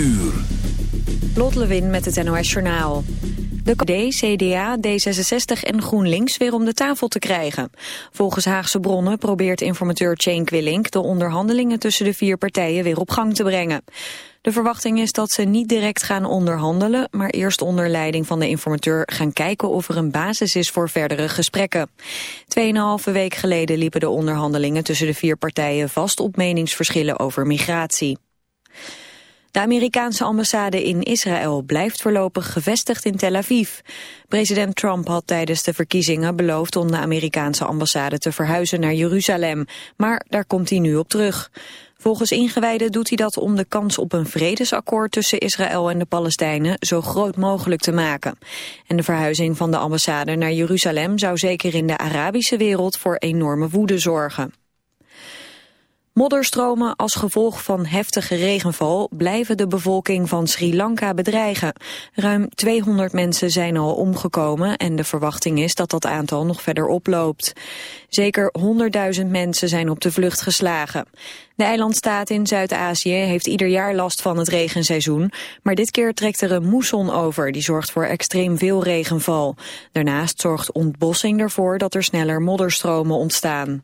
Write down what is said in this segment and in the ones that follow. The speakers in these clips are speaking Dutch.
uur. Lewin met het NOS Journaal. De KD, CDA, D66 en GroenLinks weer om de tafel te krijgen. Volgens Haagse bronnen probeert informateur Cenk Willink... de onderhandelingen tussen de vier partijen weer op gang te brengen. De verwachting is dat ze niet direct gaan onderhandelen... maar eerst onder leiding van de informateur gaan kijken... of er een basis is voor verdere gesprekken. Tweeënhalve week geleden liepen de onderhandelingen tussen de vier partijen vast... op meningsverschillen over migratie. De Amerikaanse ambassade in Israël blijft voorlopig gevestigd in Tel Aviv. President Trump had tijdens de verkiezingen beloofd om de Amerikaanse ambassade te verhuizen naar Jeruzalem, maar daar komt hij nu op terug. Volgens ingewijden doet hij dat om de kans op een vredesakkoord tussen Israël en de Palestijnen zo groot mogelijk te maken. En de verhuizing van de ambassade naar Jeruzalem zou zeker in de Arabische wereld voor enorme woede zorgen. Modderstromen als gevolg van heftige regenval blijven de bevolking van Sri Lanka bedreigen. Ruim 200 mensen zijn al omgekomen en de verwachting is dat dat aantal nog verder oploopt. Zeker 100.000 mensen zijn op de vlucht geslagen. De eilandstaat in Zuid-Azië heeft ieder jaar last van het regenseizoen, maar dit keer trekt er een moesson over die zorgt voor extreem veel regenval. Daarnaast zorgt ontbossing ervoor dat er sneller modderstromen ontstaan.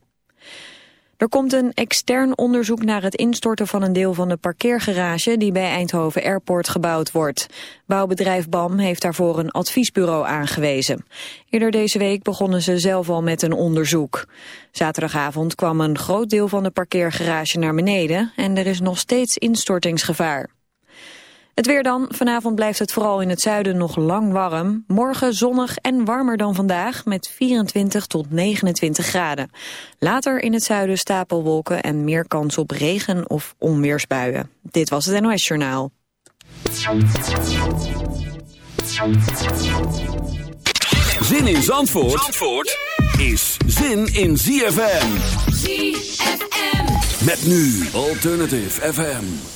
Er komt een extern onderzoek naar het instorten van een deel van de parkeergarage die bij Eindhoven Airport gebouwd wordt. Bouwbedrijf BAM heeft daarvoor een adviesbureau aangewezen. Eerder deze week begonnen ze zelf al met een onderzoek. Zaterdagavond kwam een groot deel van de parkeergarage naar beneden en er is nog steeds instortingsgevaar. Het weer dan. Vanavond blijft het vooral in het zuiden nog lang warm. Morgen zonnig en warmer dan vandaag met 24 tot 29 graden. Later in het zuiden stapelwolken en meer kans op regen of onweersbuien. Dit was het NOS Journaal. Zin in Zandvoort, Zandvoort is zin in ZFM. ZFM. Met nu Alternative FM.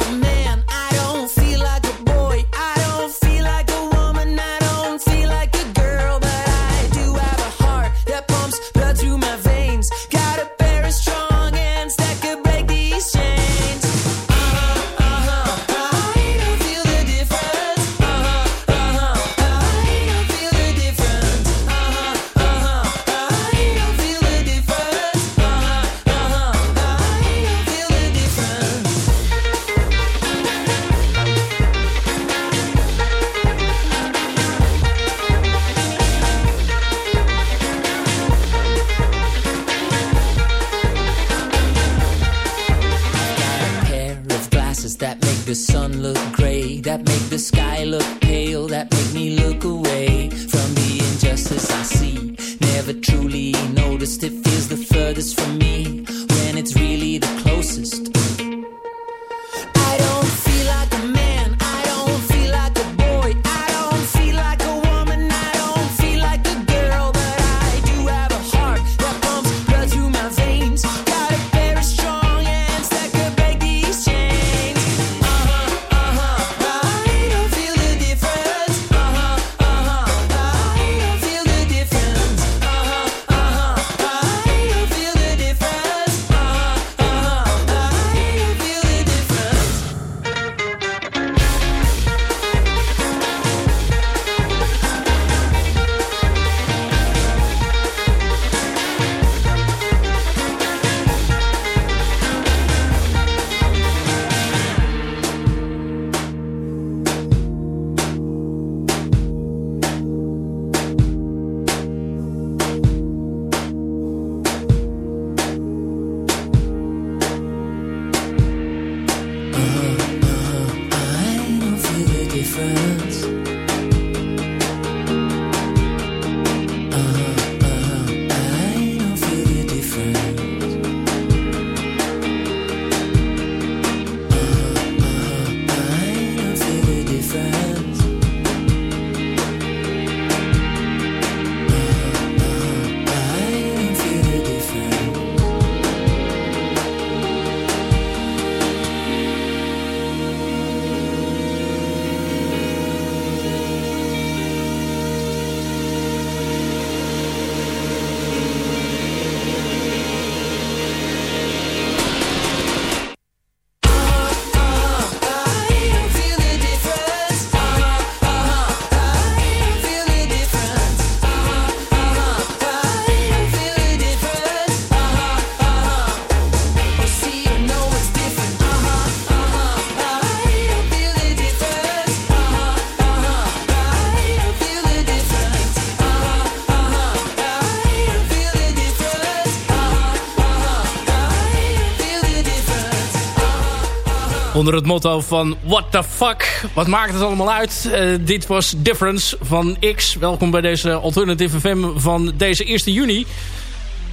Onder het motto van what the fuck. Wat maakt het allemaal uit? Uh, dit was Difference van X. Welkom bij deze Alternative FM van deze 1 juni.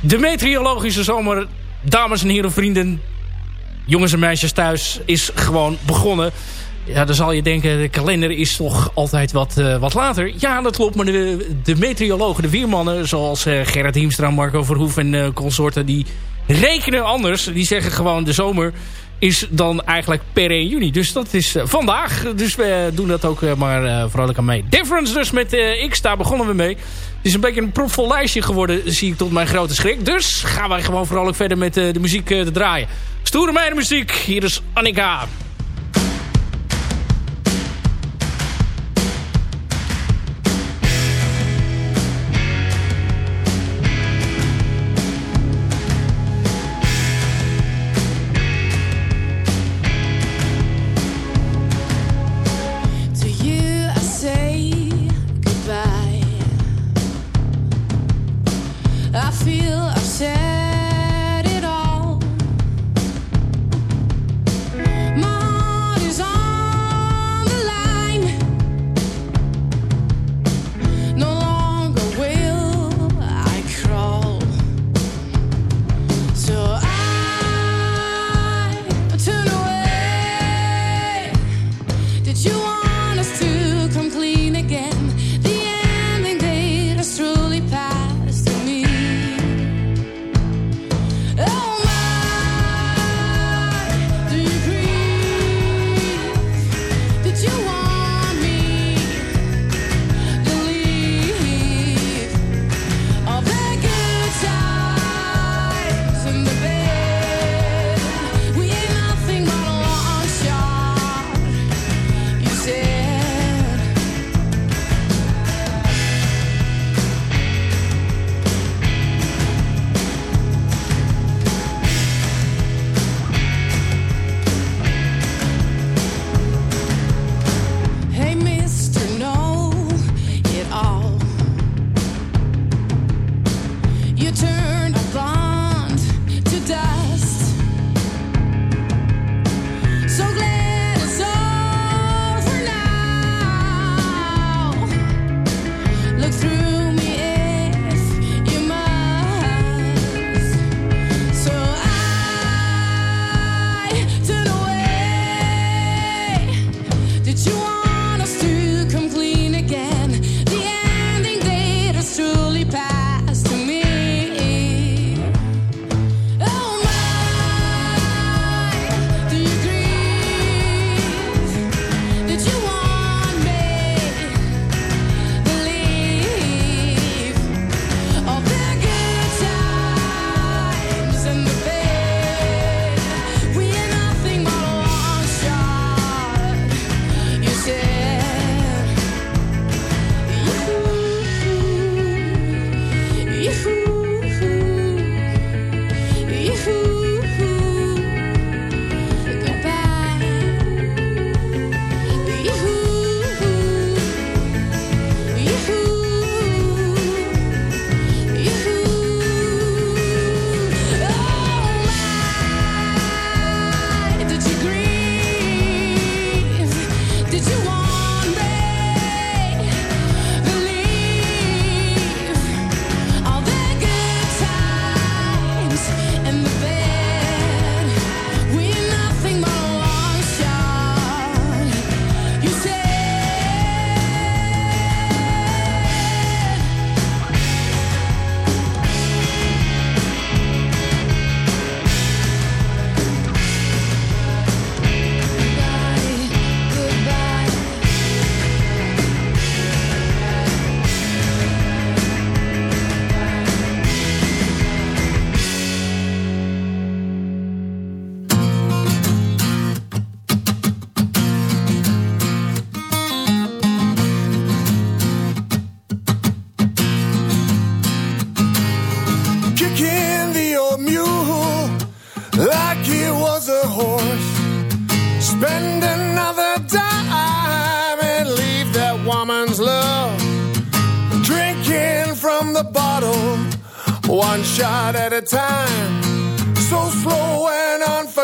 De meteorologische zomer, dames en heren, vrienden, jongens en meisjes thuis, is gewoon begonnen. Ja, dan zal je denken, de kalender is toch altijd wat, uh, wat later. Ja, dat klopt, maar de, de meteorologen, de weermannen... zoals uh, Gerrit Hiemstra, Marco Verhoef en uh, consorten... die rekenen anders. Die zeggen gewoon, de zomer is dan eigenlijk per 1 juni. Dus dat is vandaag. Dus we doen dat ook maar vrolijk aan mee. Difference dus met X, daar begonnen we mee. Het is een beetje een propvol lijstje geworden, zie ik tot mijn grote schrik. Dus gaan wij gewoon vrolijk verder met de muziek te draaien. Stoere muziek, hier is Annika.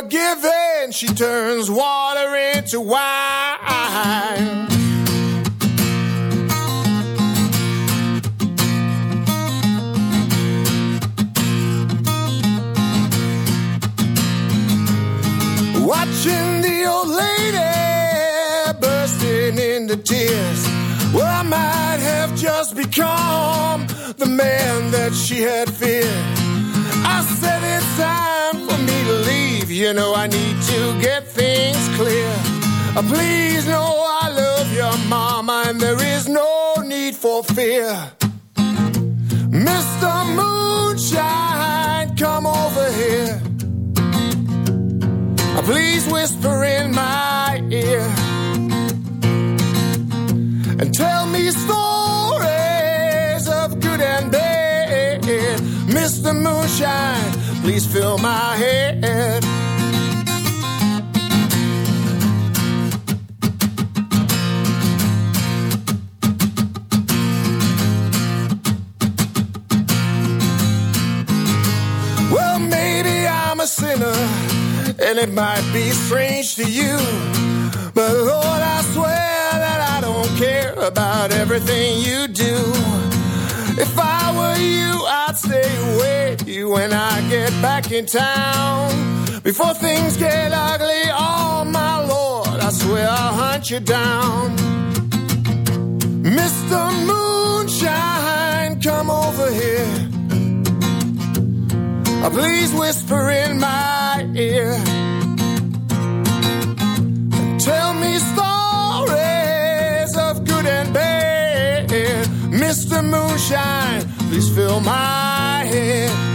And unforgiving, she turns water into wine. Watching the old lady bursting into tears. Well, I might have just become the man that she had feared. I said it's time for me to leave. You know, I need to get things clear. Uh, please know I love your mama, and there is no need for fear. Mr. Moonshine, come over here. Please whisper in my ear and tell me stories of good and bad. Mr. Moonshine, please fill my head. Well, maybe I'm a sinner and it might be strange to you. But Lord, I swear that I don't care about everything you do. If I were you, I'd stay away when I get back in town. Before things get ugly, oh my Lord, I swear I'll hunt you down. Mr. Moonshine, come over here. Please whisper in my ear. Tell me stories of good and bad. Mr. Moonshine, please fill my head.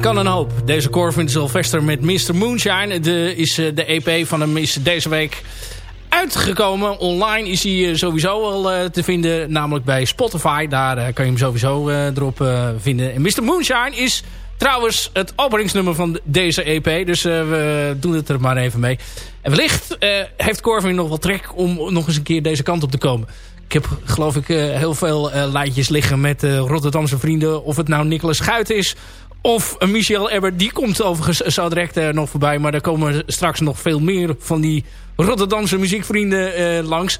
Kan een hoop. Deze Corvin Sylvester met Mr. Moonshine. De, is, eh, de EP van hem is deze week uitgekomen. Online is hij eh, sowieso al eh, te vinden. Namelijk bij Spotify. Daar kan je hem sowieso erop vinden. En Mr. Moonshine is trouwens het openingsnummer van deze EP. Dus we doen het er maar even mee. En wellicht heeft Corvin nog wel trek om nog eens een keer deze kant op te komen. Ik heb geloof ik heel veel lijntjes liggen met Rotterdamse vrienden. Of het nou Nicolas Schuit is of Michel Ebber, die komt overigens zo direct uh, nog voorbij. Maar er komen straks nog veel meer van die Rotterdamse muziekvrienden langs.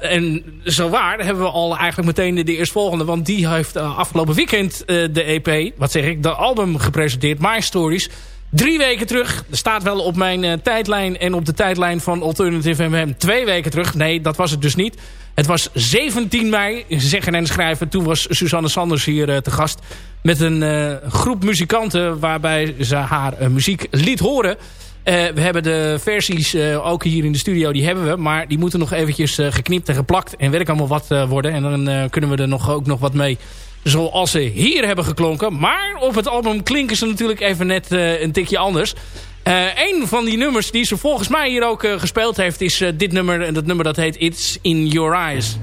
En zo waar hebben we al eigenlijk meteen de, de eerstvolgende. Want die heeft afgelopen weekend de EP, wat zeg ik, de album gepresenteerd. My Stories. Drie weken terug. Er staat wel op mijn tijdlijn en op de tijdlijn van Alternative MM twee weken terug. Nee, dat was het dus niet. Het was 17 mei, zeggen en schrijven. Toen was Susanne Sanders hier te gast met een uh, groep muzikanten waarbij ze haar uh, muziek liet horen. We hebben de versies ook hier in de studio, die hebben we. Maar die moeten nog eventjes geknipt en geplakt en werk allemaal wat worden. En dan kunnen we er nog, ook nog wat mee zoals ze hier hebben geklonken. Maar op het album klinken ze natuurlijk even net een tikje anders. Een van die nummers die ze volgens mij hier ook gespeeld heeft is dit nummer. En dat nummer dat heet It's In Your Eyes.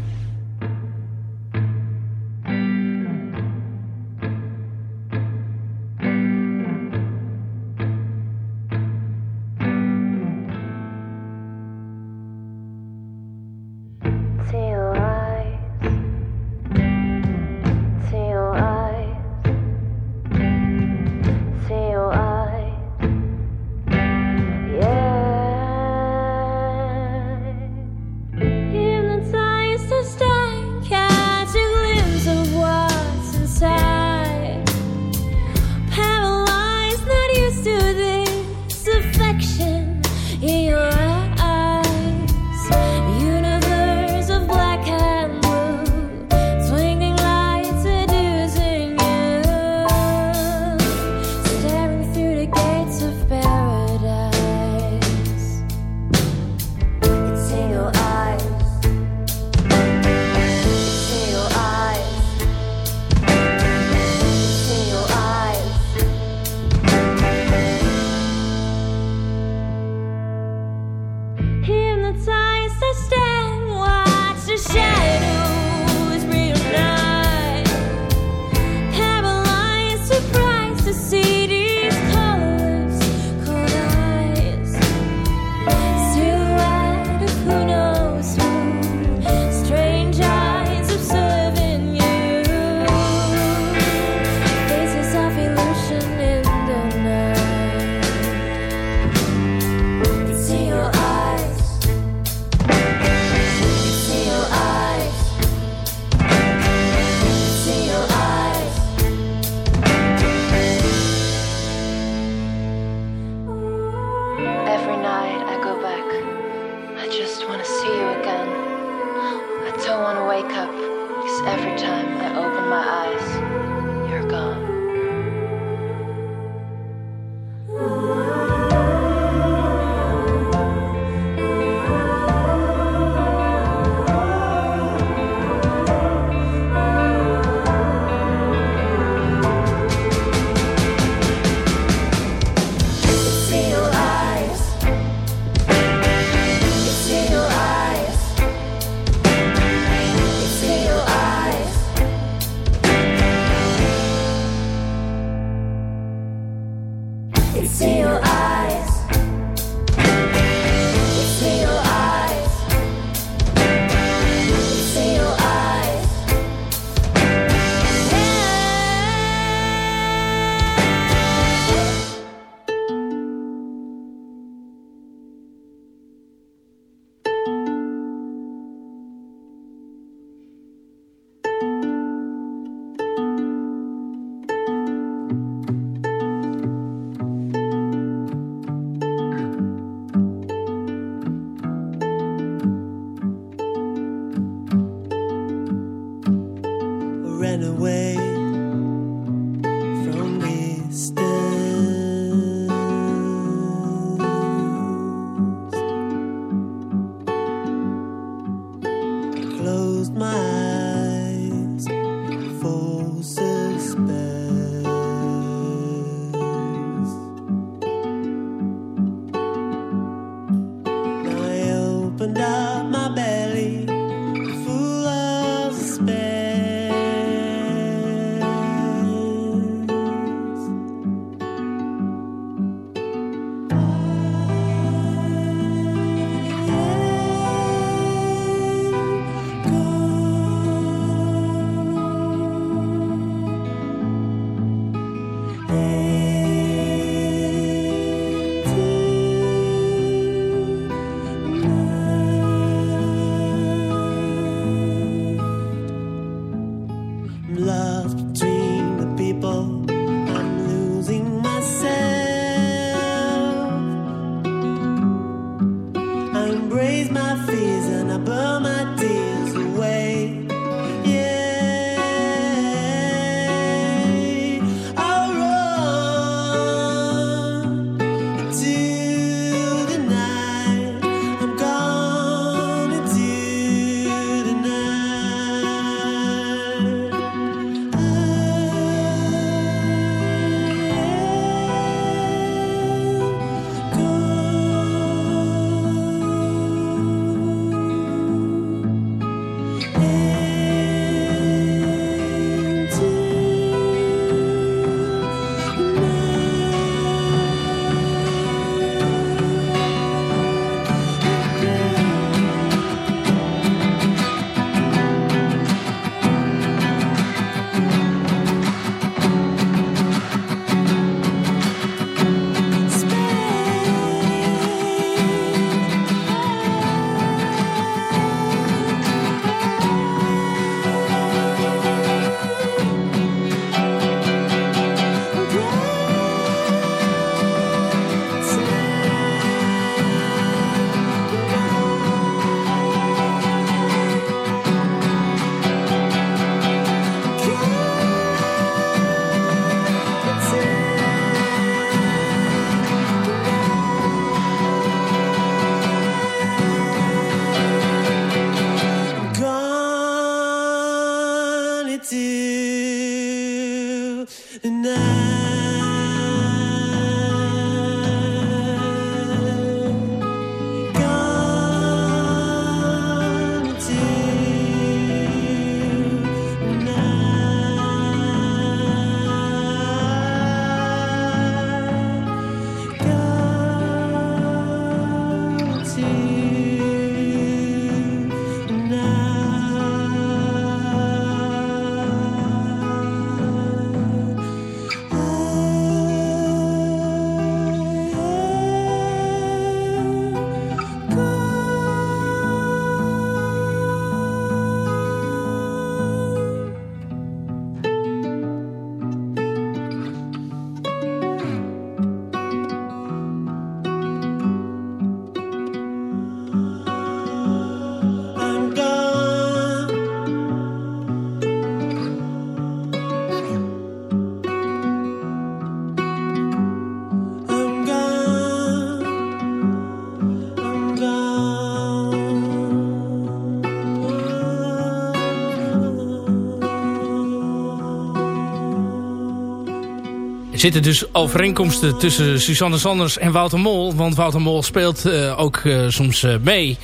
Zitten dus overeenkomsten tussen Susanne Sanders en Wouter Mol. Want Wouter Mol speelt uh, ook uh, soms uh, mee.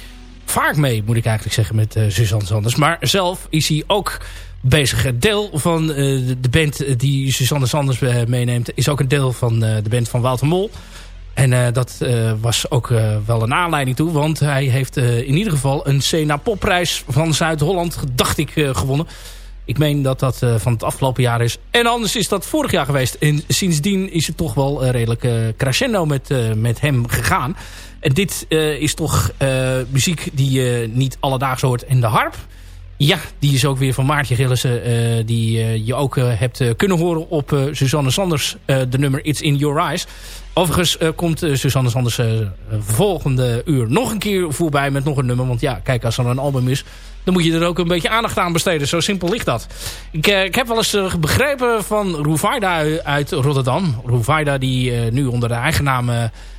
Vaak mee, moet ik eigenlijk zeggen, met Susanne Sanders. Maar zelf is hij ook bezig. Deel van de band die Susanne Sanders meeneemt... is ook een deel van de band van Wouter Mol. En dat was ook wel een aanleiding toe. Want hij heeft in ieder geval een Sena Popprijs van Zuid-Holland, dacht ik, gewonnen. Ik meen dat dat uh, van het afgelopen jaar is. En anders is dat vorig jaar geweest. En sindsdien is het toch wel uh, redelijk uh, crescendo met, met hem gegaan. En dit is toch muziek die je niet alledaags hoort. En de harp, ja, die is ook weer van Maartje Gillissen. die je ook hebt kunnen horen op Suzanne Sanders. de nummer It's In Your Eyes. Overigens komt Suzanne Sanders volgende uur nog een keer voorbij met nog een nummer. Want ja, kijk, als er een album is dan moet je er ook een beetje aandacht aan besteden. Zo simpel ligt dat. Ik, uh, ik heb wel eens uh, begrepen van Roevaida uit Rotterdam. Roevaida die uh, nu onder de eigen naam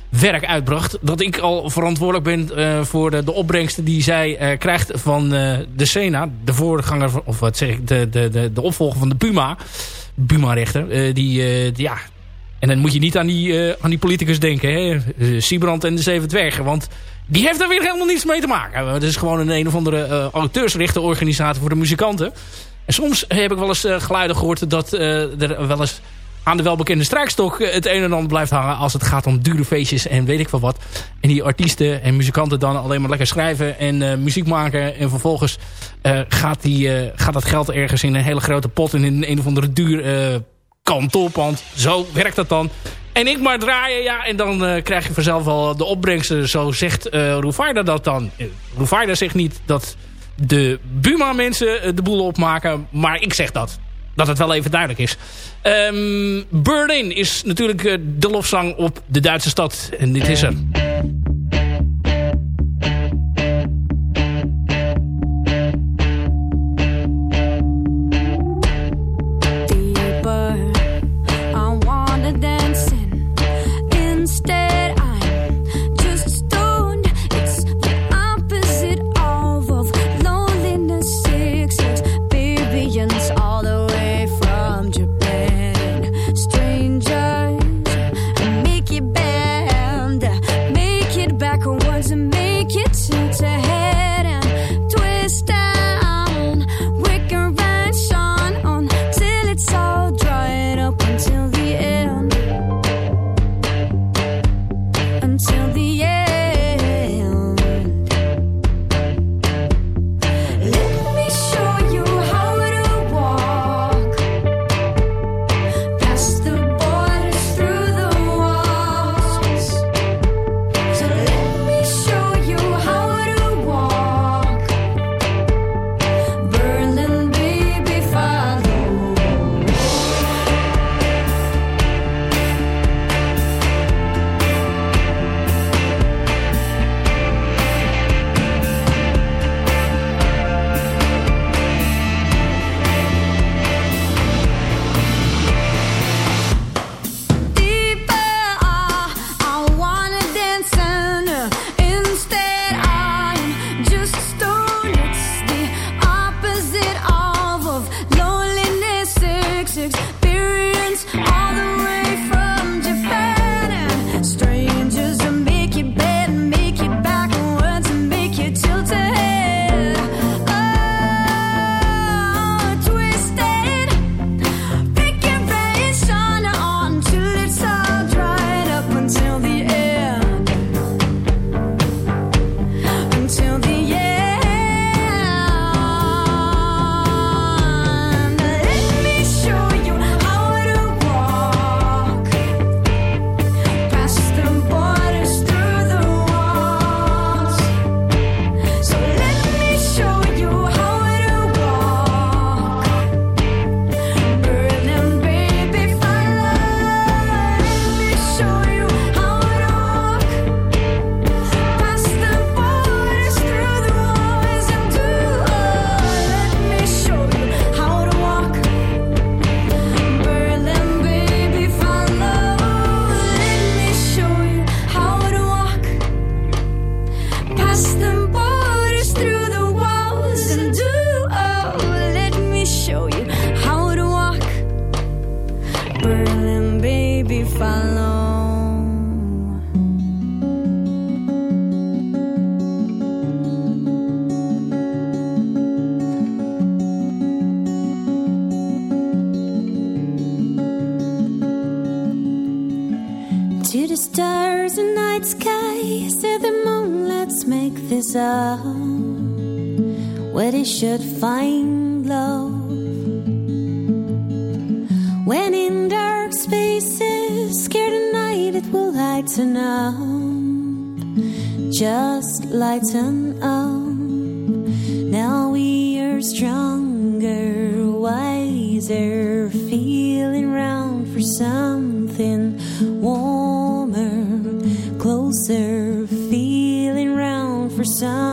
werk uitbracht. Dat ik al verantwoordelijk ben voor de, opbrengsten die zij krijgt van de Sena. De voorganger, of wat zeg ik, de, de, de, de opvolger van de Puma. Puma-rechter. die, ja, en dan moet je niet aan die, aan die politicus denken. Hè? Siebrand en de Zeven Dwergen. Want die heeft daar weer helemaal niets mee te maken. Het is gewoon een een of andere uh, auteursrechtenorganisatie voor de muzikanten. En soms heb ik wel eens geluiden gehoord dat er wel eens aan de welbekende strijkstok het een en ander blijft hangen als het gaat om dure feestjes en weet ik wel wat. En die artiesten en muzikanten dan alleen maar lekker schrijven en muziek maken en vervolgens gaat, die, gaat dat geld ergens in een hele grote pot in een of andere duur kant op, want zo werkt dat dan. En ik maar draaien, ja. En dan uh, krijg je vanzelf al de opbrengsten. Zo zegt uh, dat dan. Uh, zegt niet dat de Buma-mensen de boel opmaken. Maar ik zeg dat. Dat het wel even duidelijk is. Um, Berlin is natuurlijk de lofzang op de Duitse stad. En dit is er. Feeling round for something warmer, closer, feeling round for something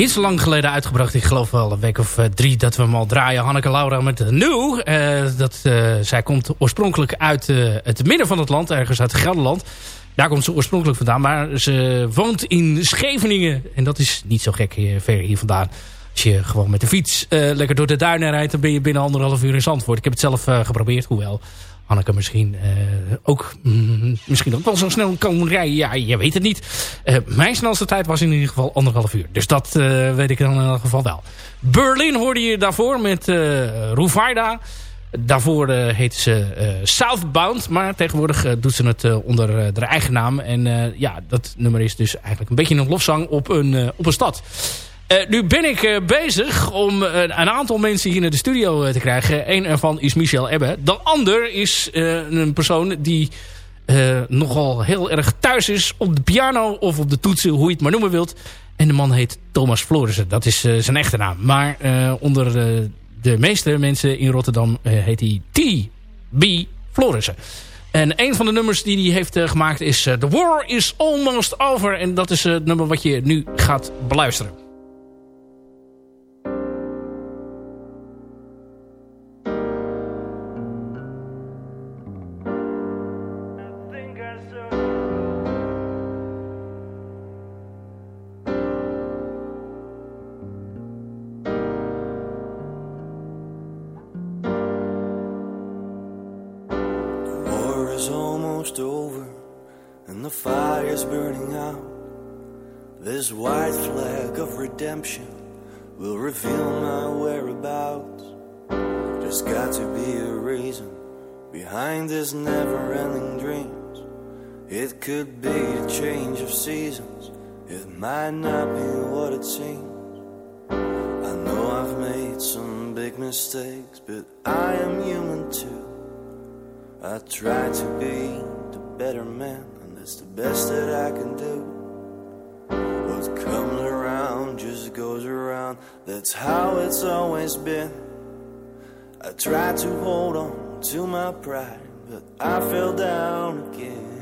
Niet zo lang geleden uitgebracht. Ik geloof wel een week of eh, drie dat we hem al draaien. Hanneke Laura met New. Eh, dat, eh, zij komt oorspronkelijk uit eh, het midden van het land. Ergens uit Gelderland. Daar komt ze oorspronkelijk vandaan. Maar ze woont in Scheveningen. En dat is niet zo gek hier, ver hier vandaan. Als je gewoon met de fiets lekker door de duinen rijdt... dan ben je binnen anderhalf uur in Zandvoort. Ik heb het zelf geprobeerd. Hoewel Hanneke misschien eh, ook mm, misschien ook wel zo snel kan rijden. Ja, je weet het niet. Eh, mijn snelste tijd was in ieder geval anderhalf uur. Dus dat eh, weet ik dan in elk geval wel. Berlin hoorde je daarvoor met uh, Ruvaida. Daarvoor heette ze Southbound. Maar tegenwoordig doet ze het onder haar eigen naam. En ja, dat nummer is dus eigenlijk een beetje een lofzang op een, op een stad. Uh, nu ben ik uh, bezig om uh, een aantal mensen hier naar de studio te krijgen. Eén ervan is Michel Ebbe. De ander is een persoon die nogal heel erg thuis is op de piano of op de toetsen, hoe je het maar noemen wilt. En de man heet Thomas Florissen. Dat is zijn echte naam. Maar onder de meeste mensen in Rotterdam heet hij T.B. Florissen. En een van de nummers die hij heeft gemaakt is The War is Almost Over. En dat is het nummer wat je nu gaat beluisteren. White flag of redemption will reveal my whereabouts. There's got to be a reason behind this never ending dreams. It could be a change of seasons, it might not be what it seems. I know I've made some big mistakes, but I am human too. I try to be the better man, and that's the best that I can do. What comes around just goes around. That's how it's always been. I tried to hold on to my pride, but I fell down again.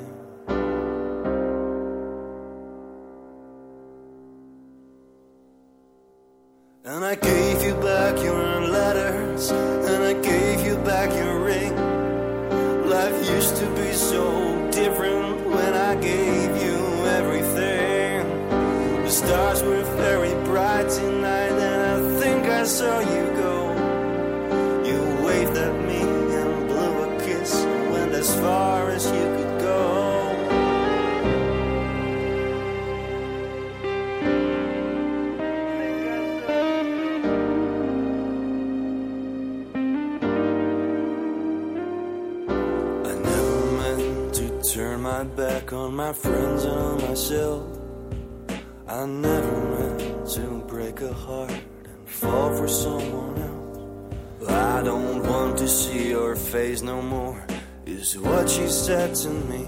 Said to me.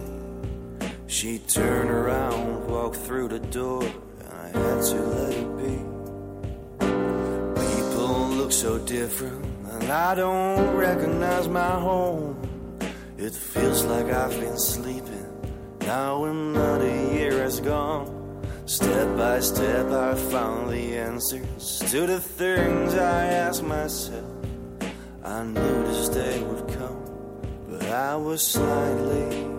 She turned around, walked through the door, and I had to let it be. People look so different, and I don't recognize my home. It feels like I've been sleeping. Now another year has gone. Step by step, I found the answers to the things I asked myself. I knew this day would come, I was slightly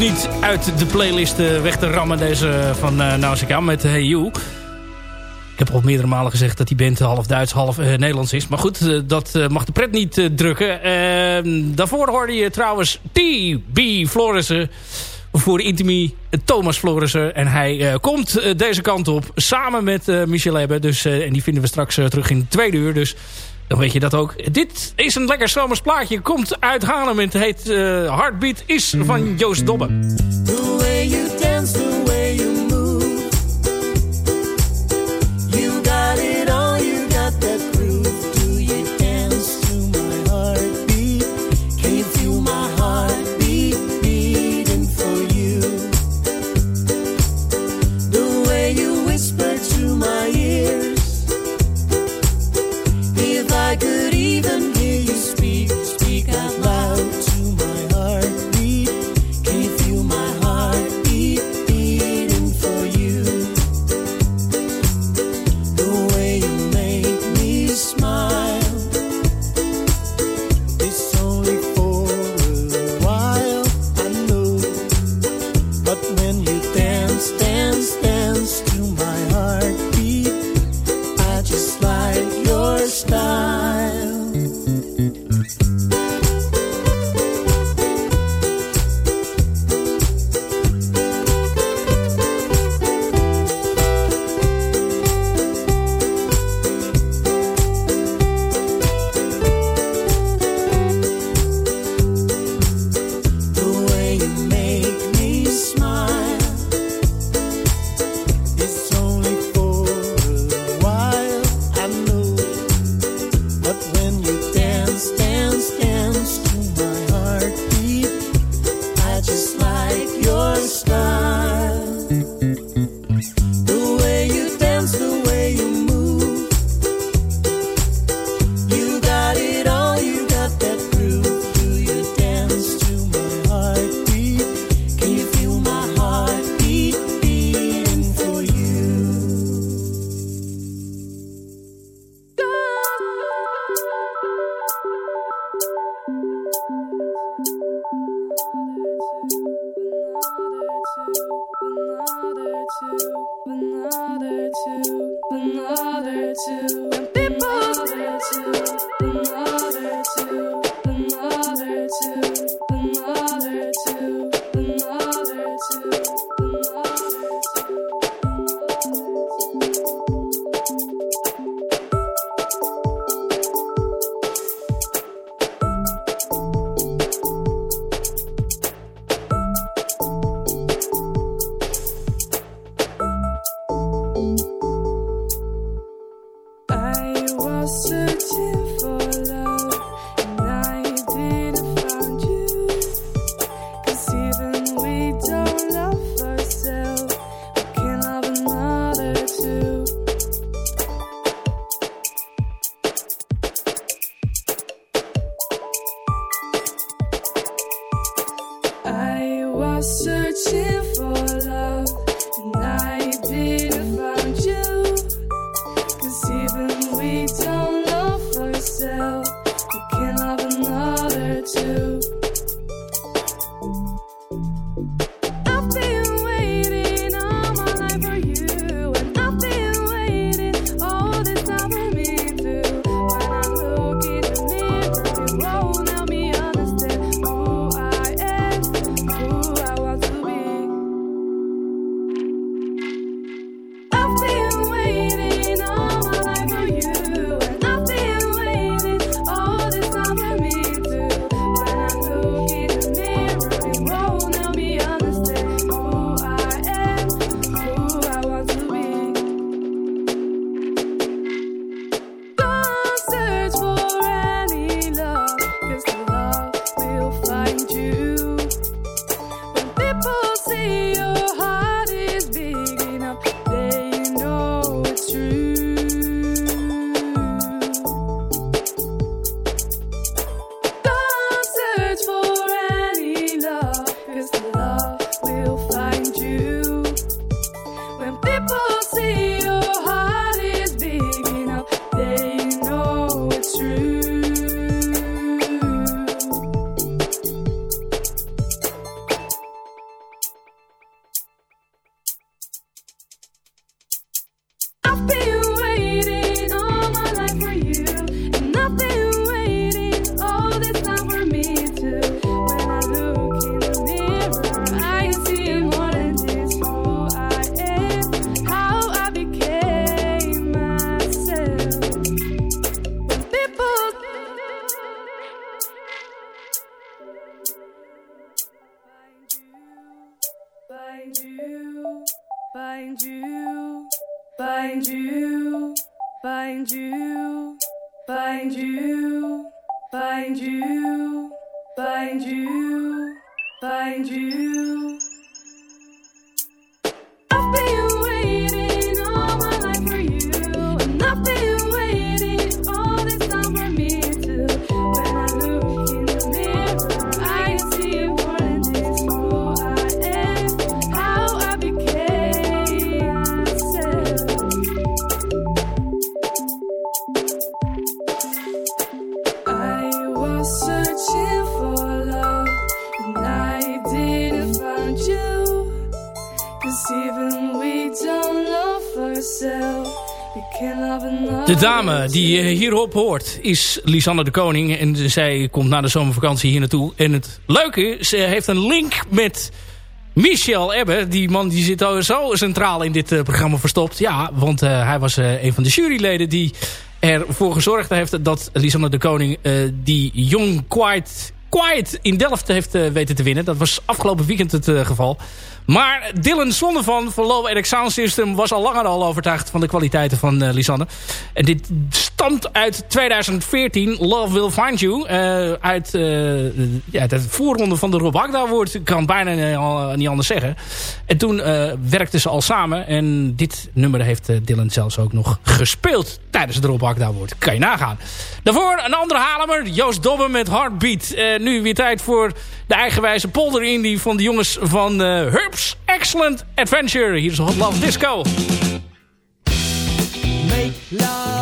niet uit de playlist weg te rammen. Deze van uh, Nausicaa met Hey You. Ik heb al meerdere malen gezegd dat die band half Duits, half Nederlands is. Maar goed, dat mag de pret niet drukken. Ehm, daarvoor hoorde je trouwens T.B. Florissen voor Intimi Thomas Florissen. En hij komt deze kant op samen met Michel Ebbe. Dus, en die vinden we straks terug in de tweede uur. Dus dan weet je dat ook. Dit is een lekker zomers plaatje. Komt uit Haarlem het heet uh, Heartbeat is van Joost Dobbe. we don't love ourselves, we can love another too. You, find you, find you, find you, find you, find you, find you, find you. De dame die je hierop hoort is Lisanne de Koning. En zij komt na de zomervakantie hier naartoe. En het leuke, ze heeft een link met Michel Ebbe. Die man die zit zo centraal in dit eh, programma verstopt. Ja, want eh, hij was eh, een van de juryleden die ervoor gezorgd heeft... dat Lisanne de Koning eh, die Young Quiet, Quiet in Delft heeft eh, weten te winnen. Dat was afgelopen weekend het eh, geval. Maar Dylan Zonnevan van Low Eric Sound System was al langer al overtuigd van de kwaliteiten van eh, Lisanne. En dit stamt uit 2014, Love Will Find You. eh, uit eh, ja, de voorronde van de Rob Agda kan bijna niet, anders zeggen. En toen werkten ze al samen. En dit nummer heeft Dylan zelfs ook nog gespeeld tijdens de Rob Agda. Kan je nagaan. Daarvoor een andere halemer. Joost Dobbe met Heartbeat. Nu weer tijd voor de eigenwijze polder indie van de jongens van eh, Excellent Adventure. Hier is Hot Love Disco. Make love,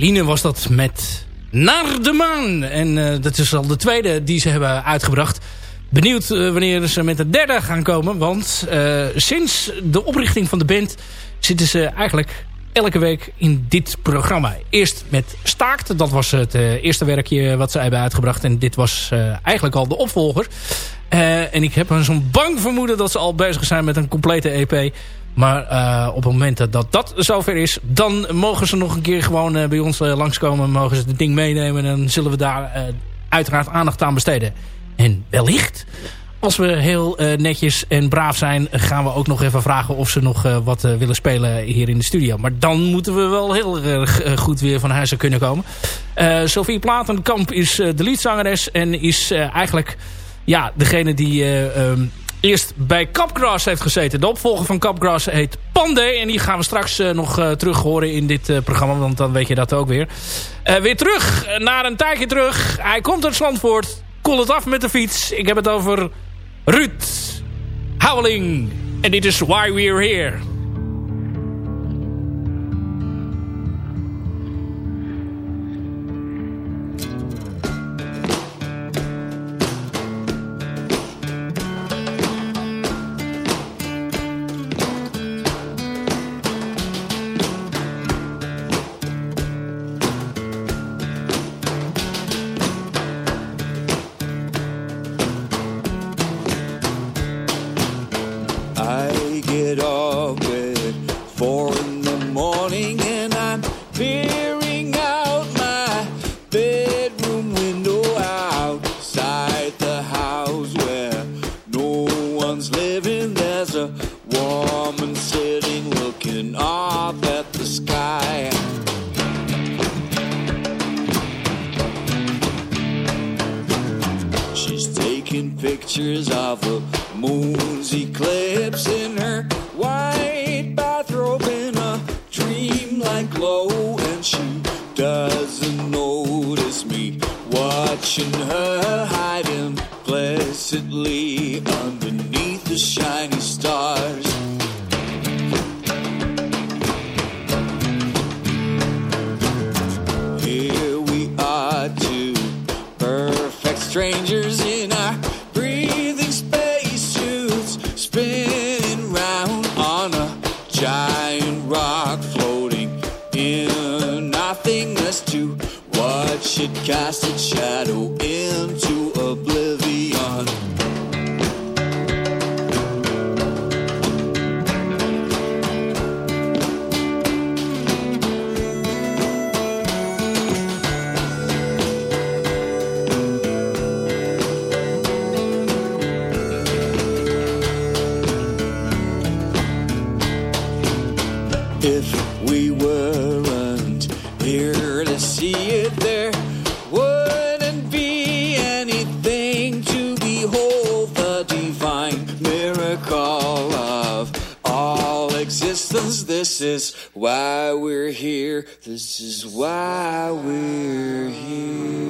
Eline was dat met Naar de Maan. En eh, dat is al de tweede die ze hebben uitgebracht. Benieuwd eh, wanneer ze met de derde gaan komen. Want eh, sinds de oprichting van de band zitten ze eigenlijk elke week in dit programma. Eerst met Staakt. Dat was het eerste werkje wat ze hebben uitgebracht. En dit was eigenlijk al de opvolger. En ik heb zo'n bang vermoeden dat ze al bezig zijn met een complete EP. Maar eh, op het moment dat dat zover is... dan mogen ze nog een keer gewoon eh, bij ons eh, langskomen. Mogen ze het ding meenemen. En dan zullen we daar uiteraard aandacht aan besteden. En wellicht, als we heel netjes en braaf zijn... gaan we ook nog even vragen of ze nog wat willen spelen hier in de studio. Maar dan moeten we wel heel erg goed weer van huis kunnen komen. Sophie Platenkamp is de liedzangeres. En is eigenlijk ja, degene die... eh, ehm, eerst bij Capgrass heeft gezeten. De opvolger van Capgrass heet Pandey. En die gaan we straks eh, nog eh, terug horen in dit eh, programma. Want dan weet je dat ook weer. Weer terug naar een tijdje terug. Hij komt uit Zandvoort. Koel het af met de fiets. Ik heb het over Ruud Houweling. En dit is Why We're Here. Doesn't notice me watching her hiding placidly it cast its shadow why we're here. This is why we're here.